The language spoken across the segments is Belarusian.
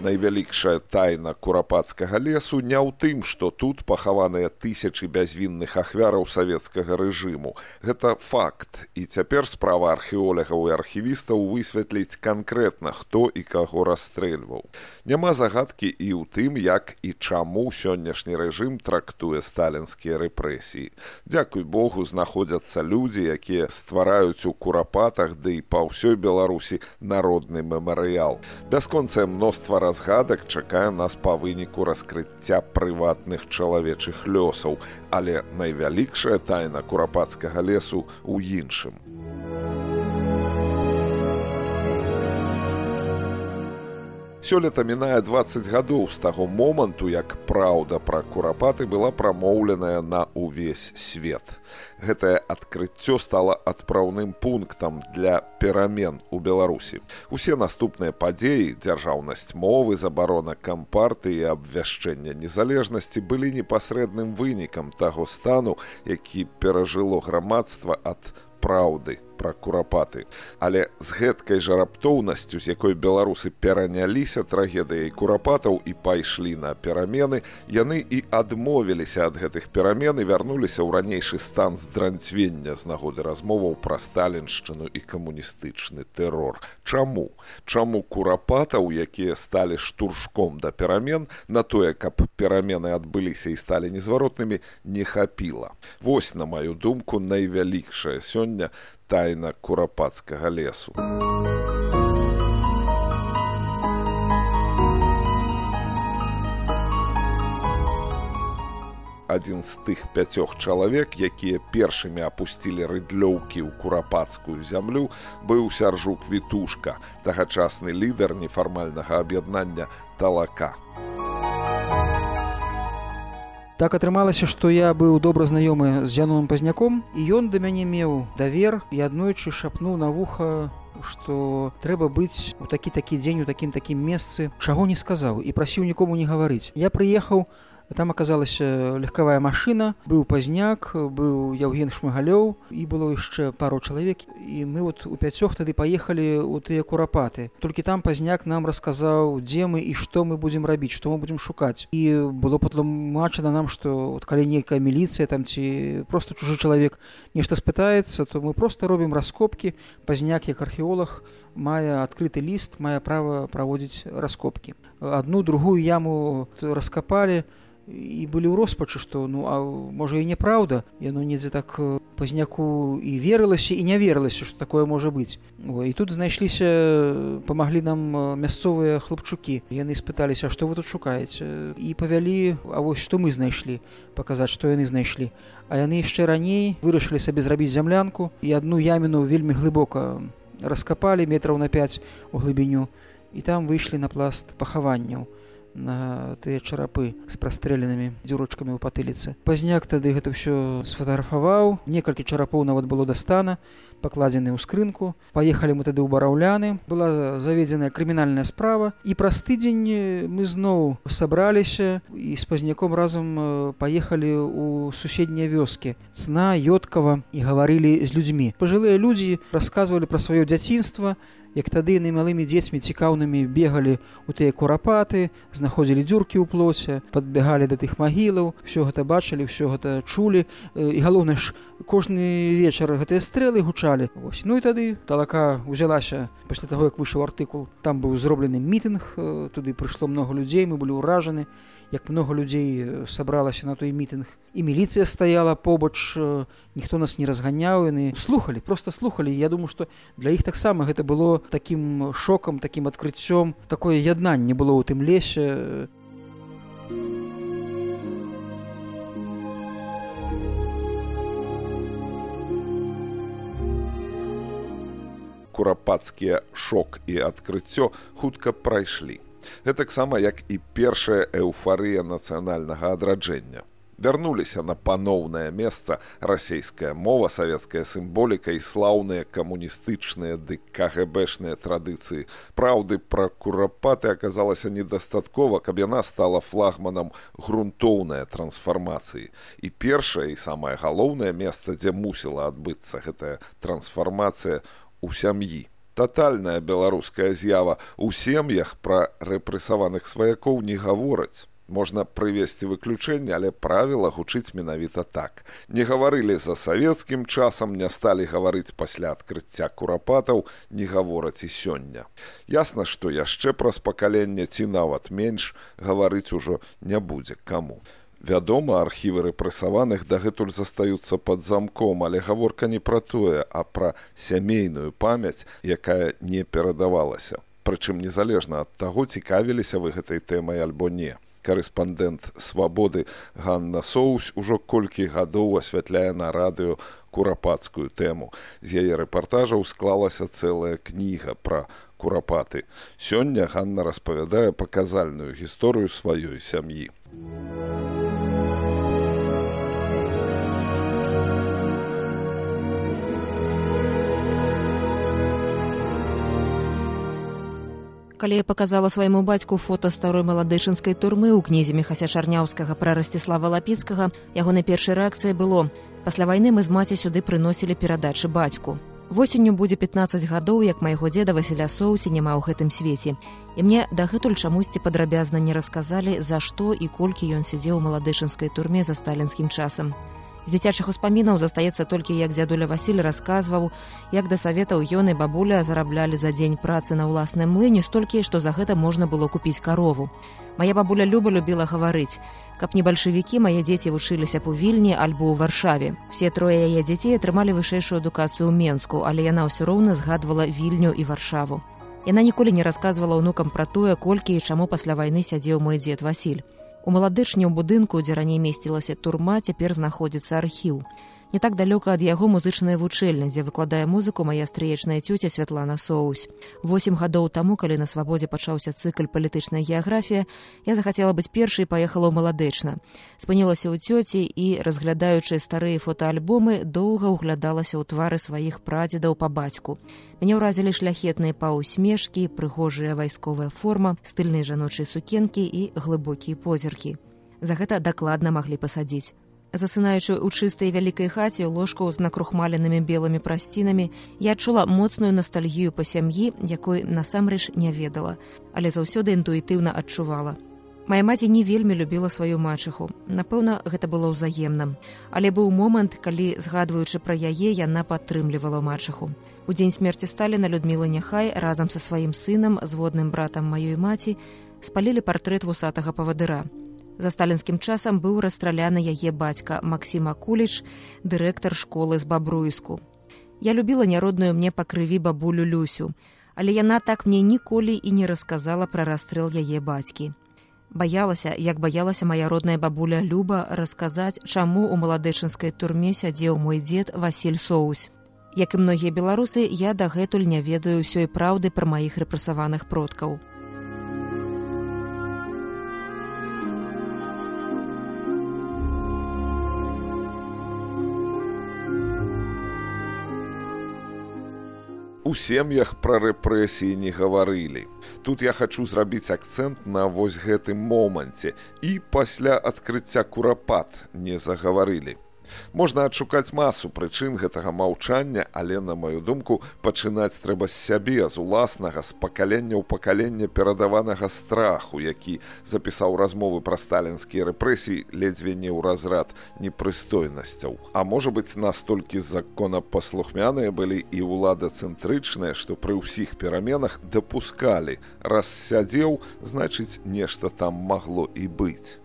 Найвялікшая тайна курапацкага лесу не ў тым, што тут пахаваныя тысячы бязвінных ахвяраў савецкага рэжыму. Гэта факт. І цяпер справа археолягаў і архівістаў высветліць канкрэтна, хто і каго расстрэльваў. Няма загадкі і ў тым, як і чаму сённяшні рэжым трактуе сталінскія рэпрэсіі. Дзякуй Богу, знаходзяцца людзі, якія ствараюць у курапатах ды да і па ўсёй Беларусі народны мемарыял. Бясконцае мноства разгадак чакае нас па выніку раскрыцця прыватных чалавечых лёсаў, але найвялікшая тайна курапацкага лесу ў іншым. Сёлета мінае 20 гадоў з таго моманту, як праўда пра курапаты была прамоўленая на ўвесь свет. Гэтае адкрыццё стала адпраўным пунктам для перамен у Беларусі. Усе наступныя падзеі, дзяржаўнасць мовы, забарона кампарты і абвяшчэння незалежнасці былі непасрэдным вынікам таго стану, які перажыло грамадства ад праўды пра курапаты. Але з гэткай жа раптоўнасцю, з якой беларусы пераняліся трагедыяй курапатаў і пайшлі на перамены, яны і адмовіліся ад гэтых перамен і вярнуліся ў ранейшы стан здранцвення з нагоды размоваў пра сталіншчыну і камуністычны тэрор. Чаму? Чаму курапатаў, якія сталі штуршком да перамен, на тое, каб перамены адбыліся і сталі незваротнымі, не хапіла. Вось, на маю думку, найвялікшая сёння тайна курапацкага лесу. Адзін з тых пяцёх чалавек, якія першымі апусцілі рыдлёўкі ў курапацкую зямлю, быў сяржук вітушка, тагачасны лідар нефармальнага аб'яднання талака так атрымалася што я быў добра знаёмы з яноным пазняком і ён да мяне меў давер і аднойчы шапнуў на вуха што трэба быць у такі такі дзень у такім такім месцы. Чаго не сказаў і прасіў нікому не гаварыць. Я прыехаў там аказалася легкавая машина быў пазняк быў яўген шмагалёў і было яшчэ пару чалавек і мы вот у пяцёх тады паехалі у тыя курапаты толькі там пазняк нам расказаў дзе мы і што мы будзем рабіць што мы будзем шукаць і было патлумачана нам што вот, калі нейкая міліцыя там ці просто чужы чалавек нешта спытаецца то мы просто робім раскопкі пазняк як археолог мае адкрыты ліст мае права праводзіць раскопкі одну другую яму раскапалі і былі ў роспачы што ну а можа і няправда яно недзе так э, пазняку і верылася і не верылася што такое можа быць і тут знайшліся памаглі нам э, мясцовыя хлопчукі яны спыталіся што вы тут шукаеце і павялі А вось што мы знайшлі паказаць што яны знайшлі а яны яшчэ раней вырашылі сабе зрабіць зямлянку і адну яміну вельмі глыбока раскапалі метраў на 5 у глыбіню і там выйшлі на пласт пахаванняў на тыя чарапы з прастрэленымі дзюрочкамі ў патыліцы. Пазняк тады гэта ўсё сфотаграфаваў, некалькі чарапоў нават было дастана, пакладзены ў скрынку. Паехалі мы тады ў бараўляны, была заведзеная крымінальная справа. І праз тыдзень мы зноў сабраліся і з пазняком разам паехалі ў суседнія вёскі. Цна, ёдкава і гаварылі з людзьмі. Пажылыя людзі расказвалі пра сваё дзяцінства, як тады яны малымі дзецьмі цікаўнымі бегалі у тыя курапаты знаходзілі дзюркі ў плоце подбягалі да тых магілаў все гэта бачылі все гэта чулі. І галоўна ж кожны вечар гэтыя стрэлы гучалі. Ось ну і тады талака узялася пасля таго як выйшаў артыкул там быў зроблены мітынг туды прыйшло много людзей мы былі ўражаны як много людзей сабралася на той мітынг. І міліцыя стаяла побач ніхто нас не разганяў яны слухали просто слухали я думаю что для іх таксама гэта было таким шокам таким адкрыццём такое яднанне было ў тым лесе курапацкія шок і адкрыццё хутка прайшлі. Гэтаксама як і першая эўфарыя нацыянальнага адраджэння вярнуліся на паноўнае месца. Расійская мова савецкая сімволіка і слаўныя камуністычныя ды кгбшныя традыцыі. Праўды пра курапаты аказалася недастаткова каб яна стала флагманам грунтоўнай трансфармацыі. І першае і самае галоўнае месца дзе мусіла адбыцца гэтая трансфармацыя у сям'і. Тотальная беларуская з'ява. У сем'ях пра рэпрэсаваных сваякоў не гавораць можна прывесці выключэнне, але правіла гучыць менавіта так. Не гаварылі за савецкім часам, не сталі гаварыць пасля адкрыцця курапатаў, не гавораць і сёння. Ясна, што яшчэ праз пакаленне ці нават менш гаварыць ужо не будзе каму. Вядома, архівы рэпрэсаваных дагэтуль застаюцца пад замком, але гаворка не пра тое, а пра сямейную памяць, якая не перадавалася. Прычым незалежна ад таго, цікавіліся вы гэтай тэмай альбо не карэспандэнт свабоды Ганна Соус ужо колькі гадоў асвятляе на радыё курапацкую тэму. З яе рэпартажаў склалася цэлая кніга пра курапаты. Сёння Ганна распавядае паказальную гісторыю сваёй сям'і. Калі я паказала свайму бацьку фота старой маладычынскай турмы ў кнізе мехася чарняўскага пра расціслава лапіцкага ягонай першай рэакцыяй было. Пасля вайны мы з маці сюды прыносілі перадачы бацьку. Восенню будзе 15 гадоў як майго дзеда васіля соусе няма ў гэтым свеце. І мне дагэтуль чамусьці падрабязна не расказалі за што і колькі ён сядзеў у маладычынскай турме за сталінскім часам З дзіцячых успамінаў застаецца толькі як дзядуля Васіль расказваў, як да саветаў ён і бабуля зараблялі за дзень працы на ўласным млыне столькі, што за гэта можна было купіць карову. Мая бабуля люба любіла гаварыць, каб не бальшавікі мае дзеці вучыліся б у вільні альбо ў варшаве. Все трое яе дзяцей атрымалі вышэйшую адукацыю ў Менску, але яна ўсё роўна згадвала вільню і варшаву. Яна ніколі не расказвала ўнукам пра тое, колькі і чаму пасля вайны сядзеў мой дзед Васіль. У маладычні ў будынку, дзе раней месцілася турма, цяпер знаходзіцца архіў не так далёка ад яго музычная вучэльня, дзе выкладае музыку мая стрыечная цюця святлана соусь. Восем гадоў таму, калі на свабодзе пачаўся цыкль палітычная геаграфія, я захацела быць першай паехала ў маладычна. спынілася ў цёці і, разглядаючы старыя фотоальбомы, доўга ўглядалася ў твары сваіх прадзедаў па бацьку. Мяне ўразілі шляхетныя паўсмешкі, прыгожая вайсковая форма, стыльныя жаночыя сукенкі і глыбокія позіркі. За гэта дакладна маглі пасадзіць засынаючы ў чыстай вялікай хаце ложку з накрухмаленымі белымі прасцінамі я адчула моцную ностальгію па сям'і якой насамрэч не ведала але заўсёды інтуітыўна адчувала. Мая маці не вельмі любіла сваю мачыху. Напэўна гэта было ўзаемным. Але быў момант калі згадваючы пра яе яна падтрымлівала мачыху. У дзень смерці сталіна людміла няхай разам са сваім сынам зводным братам маёй маці спалілі партрэт вусатага павадыра За сталінскім часам быў расстраляны яе бацька Масіма Куліч, дырэктар школы з бабруйску. Я любіла няродную мне па крыві бабулю Люсю, але яна так мне ніколі і не расказала пра расстрэл яе бацькі. Баялася, як баялася моя родная бабуля Люба расказаць, чаму ў маладэчынскай турме сядзеў мой дзед Васіль Соусь. Як і многія беларусы, я дагэтуль не ведаю ўсёй праўды пра маіх рэпрэсаваных продкаў. У сем'ях пра рэпрэсіі не гаварылі. Тут я хачу зрабіць акцэнт на вось гэтым моманце і пасля адкрыцця курапат не загаварылі. Можна адшукаць масу прычын гэтага маўчання, але на маю думку пачынаць трэба з сябе з уласнага з пакалення ў пакалення перадаванага страху, які запісаў размовы пра сталінскія рэпрэсіі ледзьве не ў разрад непрыстойнасцяў. А можа быць настолькі законапаслухмяныя былі і ўлада цэнтрычная, што пры ўсіх пераменах дапускалі раз сядзеў, значыць нешта там магло і быць.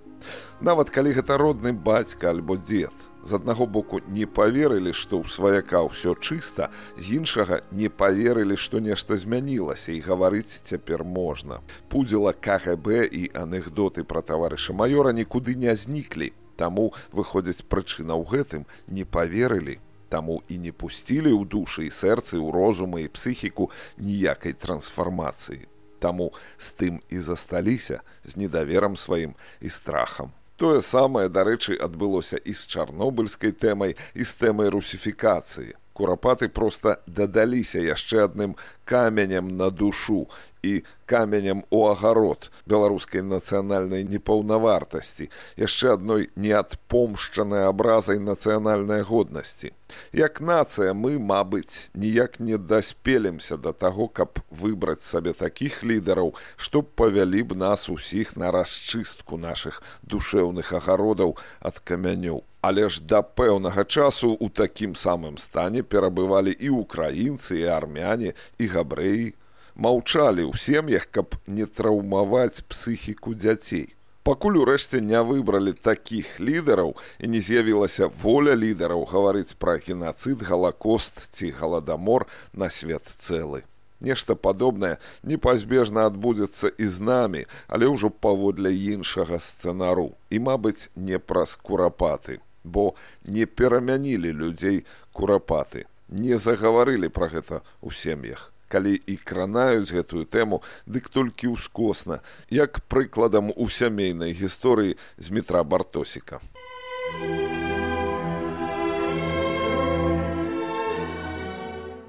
Нават калі гэта родны бацька альбо дзед, з аднаго боку не паверылі, што ў сваяка ўсё чыста, з іншага не паверылі, што нешта змянілася і гаварыць цяпер можна. Пудзіла КГБ і анекдоты пра таварыша маёра нікуды не зніклі. Таму выходзіць прычына ў гэтым не паверылі, Таму і не пусцілі ў душы і сэрцы ў розумы і псіхіку ніякай трансфармацыі. Таму з тым і засталіся з недаверам сваім і страхам. Тое самае, дарэчы, адбылося і з чарнобыльскай тэмай і з тэмай русіфікацыі. Курапаты проста дадаліся яшчэ адным каменем на душу і каменем у агарод беларускай нацыянальнай непаўнавартасці, яшчэ адной неадпомшчанай абразай нацыянальнай годнасці. Як нацыя мы, мабыць, ніяк не даспелімся да таго, каб выбраць сабе такіх лідараў, што павялі б нас усіх на расчыстку нашых душэўных агародаў ад камянёў. Але ж да пэўнага часу ў такім самым стане перабывалі і ўкраінцы і армяне і габрэі маўчалі ў сем'ях, каб не траўмаваць псіхіку дзяцей. Пакуль урэшце не выбралі такіх лідараў і не з'явілася воля лідараў гаварыць пра генацыд, галакост ці галадамор на свет цэлы. Нешта падобнае непазбежна адбудзецца і з намі, але ўжо паводле іншага сцэнару і, мабыць, не праз курапаты, бо не перамянілі людзей курапаты, не загаварылі пра гэта ў сем'ях калі і кранаюць гэтую тэму, дык толькі ўскосна, як прыкладам у сямейнай гісторыі з метра бартосіка.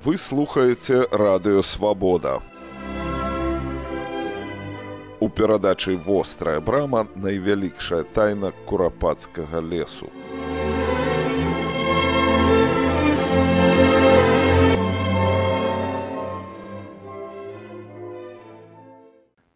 Вы слухаеце радыёвабода. У перадачы вострая брама найвялікшая тайна курапацкага лесу.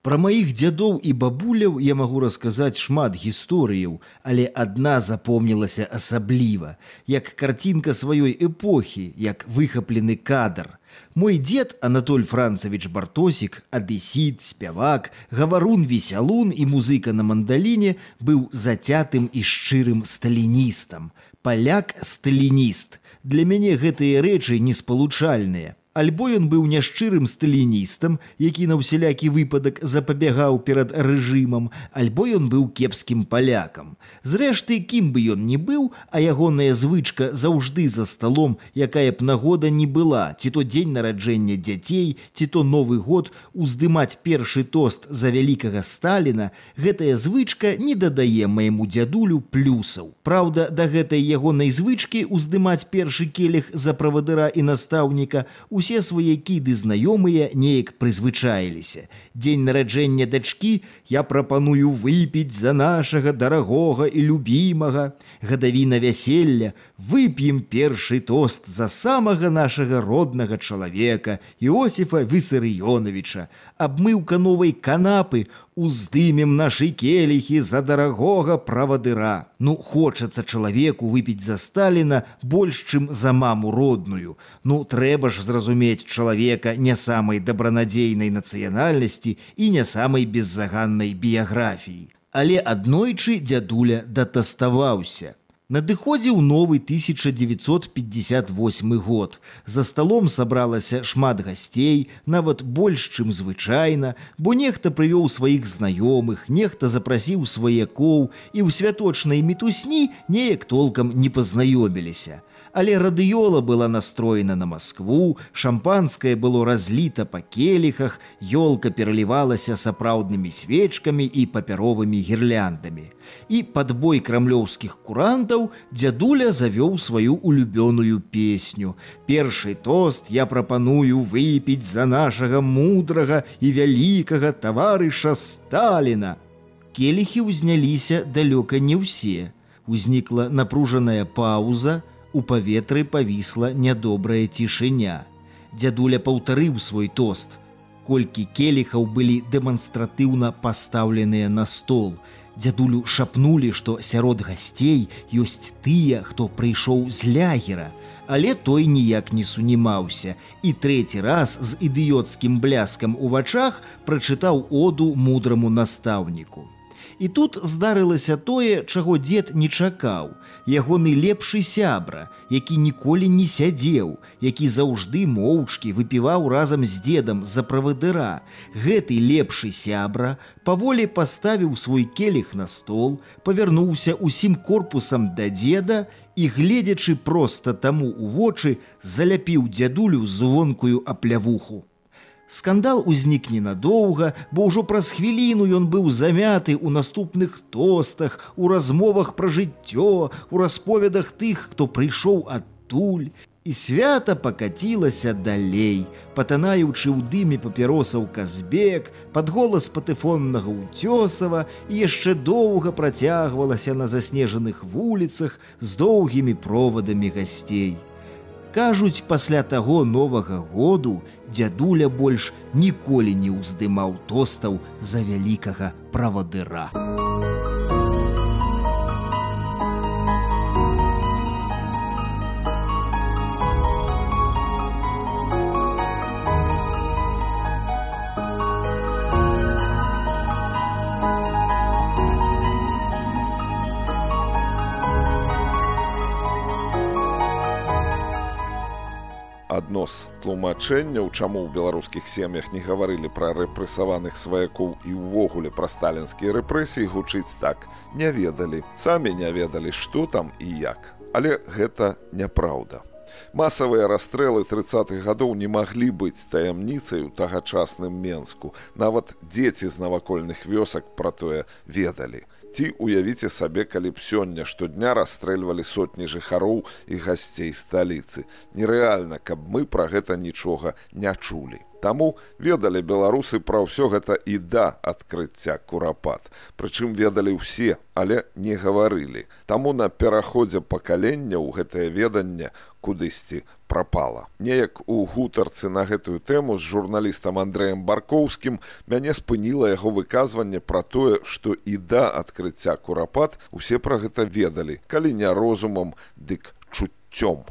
Пра маіх дзядоў і бабуляў я магу расказаць шмат гісторыяў, але адна запомнілася асабліва, як карцінка сваёй эпохі, як выхаплены кадр. Мой дзед Анатоль Францавіч Бартосік, адысід, спявак, гаварун весялун і музыка на мандаліне быў зацятым і шчырым сталіністам. Паляк сталініст. Для мяне гэтыя рэчы неспалучальныя. Альбо ён быў няшчырым сталіністам, які на ўсялякі выпадак запабягаў перад рэжымам, альбо ён быў кепскім палякам. Зрэшты, кім бы ён не быў, а ягоная звычка заўжды за сталом, якая б нагода не была, ці то дзень нараджэння дзяцей, ці то новы год уздымаць першы тост за вялікага Сталіна, гэтая звычка не дадае майму дзядулю плюсаў. Праўда, да гэтай ягонай звычкі уздымаць першы келіх за правадыра і настаўніка у усе сваякі ды знаёмыя неяк прызвычаіліся. Дзень нараджэння дачкі я прапаную выпіць за нашага дарагога і любімага. Гадавіна вяселля вып'ем першы тост за самага нашага роднага чалавека Іосифа Высарыёновича, абмыўка новай канапы уздымем нашы келіхі за дарагога правадыра. Ну хочацца чалавеку выпіць за Сталіна больш, чым за маму родную. Ну трэба ж зразумець чалавека не самай дабранадзейнай нацыянальнасці і не самай беззаганнай біяграфіі. Але аднойчы дзядуля датаставаўся. Надыходзіў новы 1958 год. За сталом сабралася шмат гасцей, нават больш, чым звычайна, бо нехта прывёў сваіх знаёмых, нехта запрасіў сваякоў і ў святочнай мітусні неяк толкам не пазнаёміліся але радыёла была настроена на Маскву, шампанское было разліта па келіхах, ёлка пералівалася сапраўднымі свечкамі і папяровымі гірляндамі. І пад бой крамлёўскіх курантаў дзядуля завёў сваю улюбёную песню. Першы тост я прапаную выпіць за нашага мудрага і вялікага таварыша Сталіна. Келіхі ўзняліся далёка не ўсе. Узнікла напружаная пауза, У паветры павісла нядобрая цішыня. Дзядуля паўтарыў свой тост. Колькі келіхаў былі дэманстратыўна пастаўленыя на стол. Дзядулю шапнулі, што сярод гасцей ёсць тыя, хто прыйшоў з лягера, але той ніяк не сунімаўся і трэці раз з ідыёцкім бляскам у вачах прачытаў оду мудраму настаўніку. І тут здарылася тое, чаго дзед не чакаў. Ягоны лепшы сябра, які ніколі не сядзеў, які заўжды моўчкі выпіваў разам з дзедам за правадыра. Гэты лепшы сябра паволі паставіў свой келіх на стол, павярнуўся усім корпусам да дзеда і, гледзячы проста таму ў вочы, заляпіў дзядулю звонкую аплявуху. Скандал узнік ненадоўга, бо ўжо праз хвіліну ён быў замяты ў наступных тостах, у размовах пра жыццё, у расповедах тых, хто прыйшоў адтуль. І свята пакацілася далей, патанаючы ў дыме папіросаў казбек, пад голас патэфоннага ўцёсава і яшчэ доўга працягвалася на заснежаных вуліцах з доўгімі провадамі гасцей. Кажуць, пасля таго новага году дзядуля больш ніколі не ўздымаў тостаў за вялікага правадыра. Адно з тлумачэнняў, чаму ў беларускіх сем'ях не гаварылі пра рэпрэсаваных сваякоў і ўвогуле пра сталінскія рэпрэсіі гучыць так, не ведалі, самі не ведалі, што там і як. Але гэта няпраўда. Масавыя расстрэлы 30-х гадоў не маглі быць таямніцай у тагачасным Менску. Нават дзеці з навакольных вёсак пра тое ведалі. Ці уявіце сабе, калі б сёння штодня расстрэльвалі сотні жыхароў і гасцей сталіцы. Нерэальна, каб мы пра гэта нічога не чулі. Таму ведалі беларусы пра ўсё гэта і да адкрыцця курапат. Прычым ведалі ўсе, але не гаварылі. Таму на пераходзе пакаленняў гэтае веданне кудысьці прапала. Неяк у гутарцы на гэтую тэму з журналістам Андрэем Баркоўскім мяне спыніла яго выказванне пра тое, што і да адкрыцця курапат усе пра гэта ведалі, калі не розумам, дык чуццём.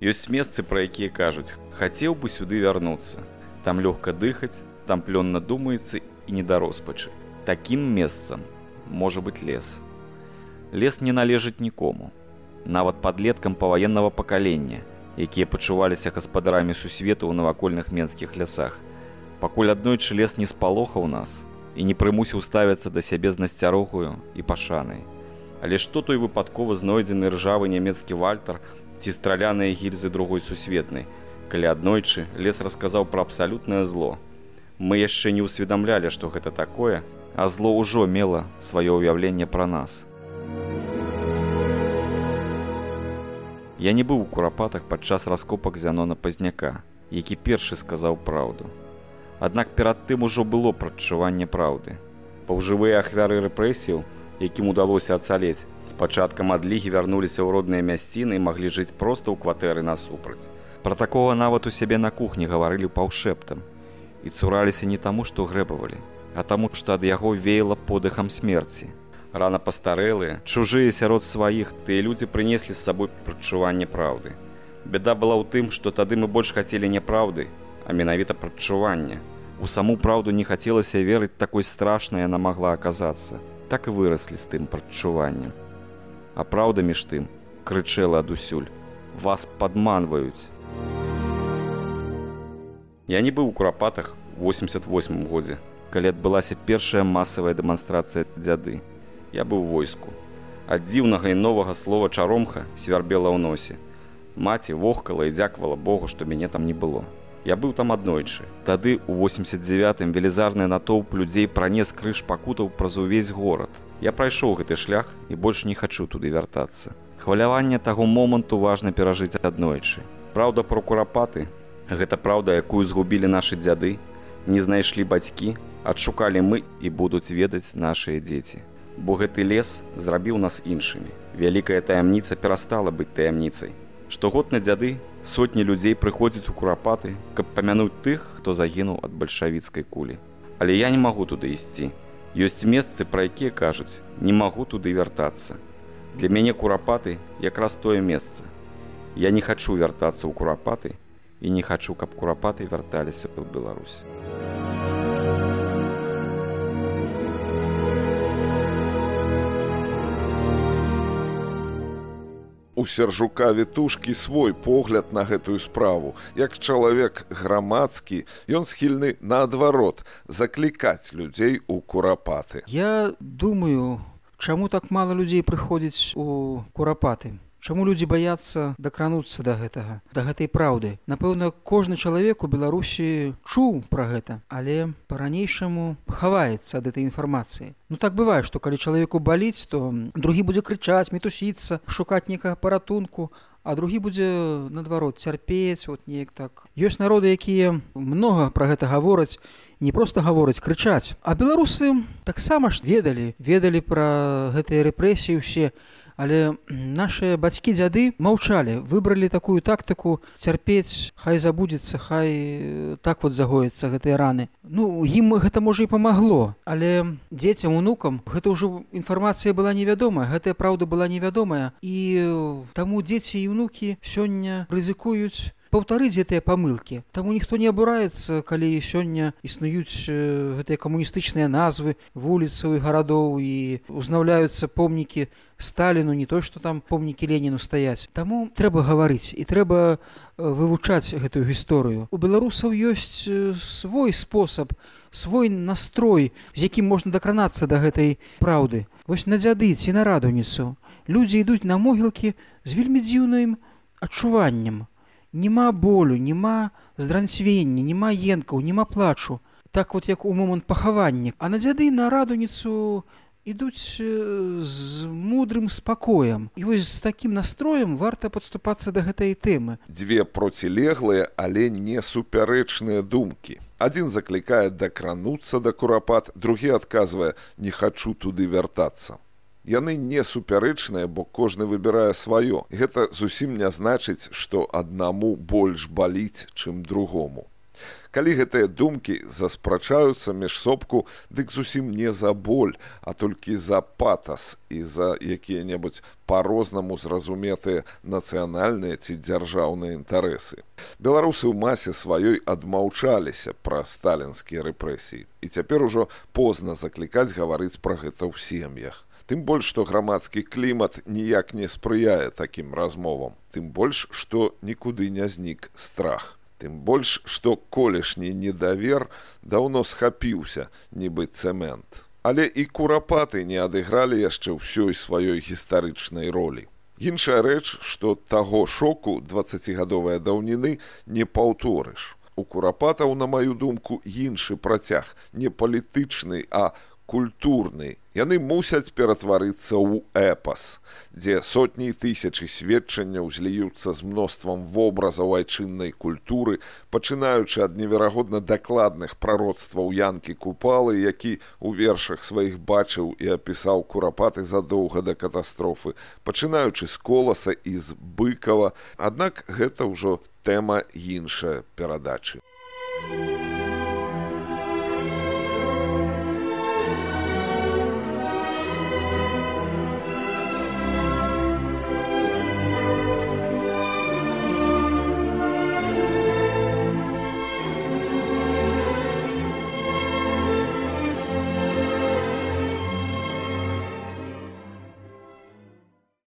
Ёсць месцы, пра якія кажуць, хацеў бы сюды вярнуцца. Там лёгка дыхаць, там плённа думаецца і не да роспачы. Такім месцам можа быць лес. Лес не належыць нікому. Нават падлеткам паваеннага пакалення, якія пачуваліся гаспадарамі сусвету ў навакольных менскіх лясах. Пакуль аднойчы лес не спалохаў нас і не прымусіў ставіцца да сябе з насцярогаю і пашанай. Але што той выпадкова знойдзены ржавы нямецкі вальтар ці страляныя гільзы другой сусветнай, калі аднойчы лес расказаў пра абсалютнае зло. Мы яшчэ не ўсведамлялі, што гэта такое, а зло ўжо мела сваё ўяўленне пра нас. Я не быў у курапатах падчас раскопак зянона пазняка, які першы сказаў праўду. Аднак перад тым ужо было прадчуванне праўды. Паўжывыя ахвяры рэпрэсіяў, якім удалося ацалець, з пачаткам адлігі вярнуліся ў родныя мясціны і маглі жыць проста ў кватэры насупраць. Пра такога нават у сябе на кухні гаварылі паўшэптам і цураліся не таму, што грэбавалі, а таму, што ад яго веяла подыхам смерці. Рана пастарэлыя, чужыя сярод сваіх тыя людзі прынеслі з сабой прадчуванне праўды. Бяда была ў тым, што тады мы больш хацелі няпраўды, а менавіта прадчування. У саму праўду не хацелася верыць такой страшнай яна магла аказацца. Так і выраслі з тым прадчуваннем. А праўда між тым крычэла адусюль: вас падманваюць. Я не быў у курапатах 88 годзе, калі адбылася першая масавая дэманстрацыя дзяды. Я быў войску. Ад дзіўнага і новага слова чаромха свярбела ў носе. Маці вохкала і дзякавала Богу, што мяне там не было. Я быў там аднойчы. Тады у 89 велізарны натоўп людзей пранес крыж пакутаў праз увесь горад. Я прайшоў гэты шлях і больш не хачу туды вяртацца. Хваляванне таго моманту важна перажыць аднойчы. Праўда, пра курапаты Гэта праўда, якую згубілі нашы дзяды, не знайшлі бацькі, адшукалі мы і будуць ведаць нашыя дзеці. Бо гэты лес зрабіў нас іншымі. Вялікая таямніца перастала быць таямніцай. Штогод на дзяды сотні людзей прыходзяць у курапаты, каб памянуць тых, хто загінуў ад бальшавіцкай кулі. Але я не магу туды ісці. Ёсць месцы, пра якія кажуць, не магу туды вяртацца. Для мяне курапаты якраз тое месца. Я не хачу вяртацца ў курапаты, і не хачу, каб курапаты вярталіся ў Беларусь. у сержука вітушкі свой погляд на гэтую справу. Як чалавек грамадскі ён схільны наадварот заклікаць людзей у курапаты. Я думаю чаму так мала людзей прыходзіць у курапаты Чаму людзі баяцца дакрануцца да гэтага да гэтай праўды? Напэўна кожны чалавек у беларусі чуў пра гэта але по-ранейшаму хаваецца ад этой інфармацыі. Ну так бывае што калі чалавеку баліць то другі будзе крычаць мітусіцца шукаць некага паратунку а другі будзе наадварот цярпець вот неяк так. Ёсць народы якія многа пра гэта гавораць не просто гавораць крычаць. А беларусы таксама ж ведалі ведалі пра гэтыя рэпрэсіі ўсе але наши бацькі дзяды маўчалі выбралі такую тактыку цярпець хай забудзецца хай э, так вот загоіцца гэтыя раны ну ім гэта можа і памагло але дзецям унукам гэта ўжо інфармацыя была невядомая гэтая праўда была невядомая. І э, таму дзеці і ўнукі сёння рызыкуюць паўтарыць гэтыя памылкі. Таму ніхто не абураецца калі сёння існуюць гэтыя камуністычныя назвы вуліцаў і гарадоў і узнаўляюцца помнікі сталіну не той што там помнікі леніну стаяць. Таму трэба гаварыць і трэба вывучаць гэтую гісторыю. У беларусаў ёсць свой спосаб свой настрой з якім можна дакранацца да гэтай праўды. Вось на дзяды ці на радуніцу. Людзі ідуць на могілкі з вельмі дзіўным адчуваннем няма болю няма здранцвення няма енкаў няма плачу. Так вот як у момант пахавання. А на дзяды на радуніцу ідуць з мудрым спакоем. І вось з такім настроем варта падступацца да гэтай тэмы. Дзве процілеглыя але не супярэчныя думкі. Адзін заклікае дакрануцца да курапат другі адказвае не хачу туды вяртацца Яны не супярэчныя, бо кожны выбірае сваё. Гэта зусім не значыць, што аднаму больш баліць, чым другому. Калі гэтыя думкі заспрачаюцца між сопку, дык зусім не за боль, а толькі за патас і за якія-небудзь па-рознаму зразуметыя нацыянальныя ці дзяржаўныя інтарэсы. Беларусы ў масе сваёй адмаўчаліся пра сталінскія рэпрэсіі. І цяпер ужо позна заклікаць гаварыць пра гэта ў сем'ях. Тым больш, што грамадскі клімат ніяк не спрыяе такім размовам, тым больш, што нікуды не знік страх. Тым больш, што колішні недавер даўно схапіўся, нібы цэмент. Але і курапаты не адыгралі яшчэ ўсёй сваёй гістарычнай ролі. Іншая рэч, што таго шоку 20гадовыя даўніны не паўторыш. У курапатаў, на маю думку, іншы працяг, не палітычны, а культурны яны мусяць ператварыцца ў эпас дзе сотні тысячы сведчанняў зліюцца з мноствам вобразаў айчыннай культуры пачынаючы ад неверагодна дакладных прароцтваў янкі купалы які у вершах сваіх бачыў і апісаў курапаты задоўга да катастрофы пачынаючы з коласа і з быкава аднак гэта ўжо тэма іншая перадачы. Thank you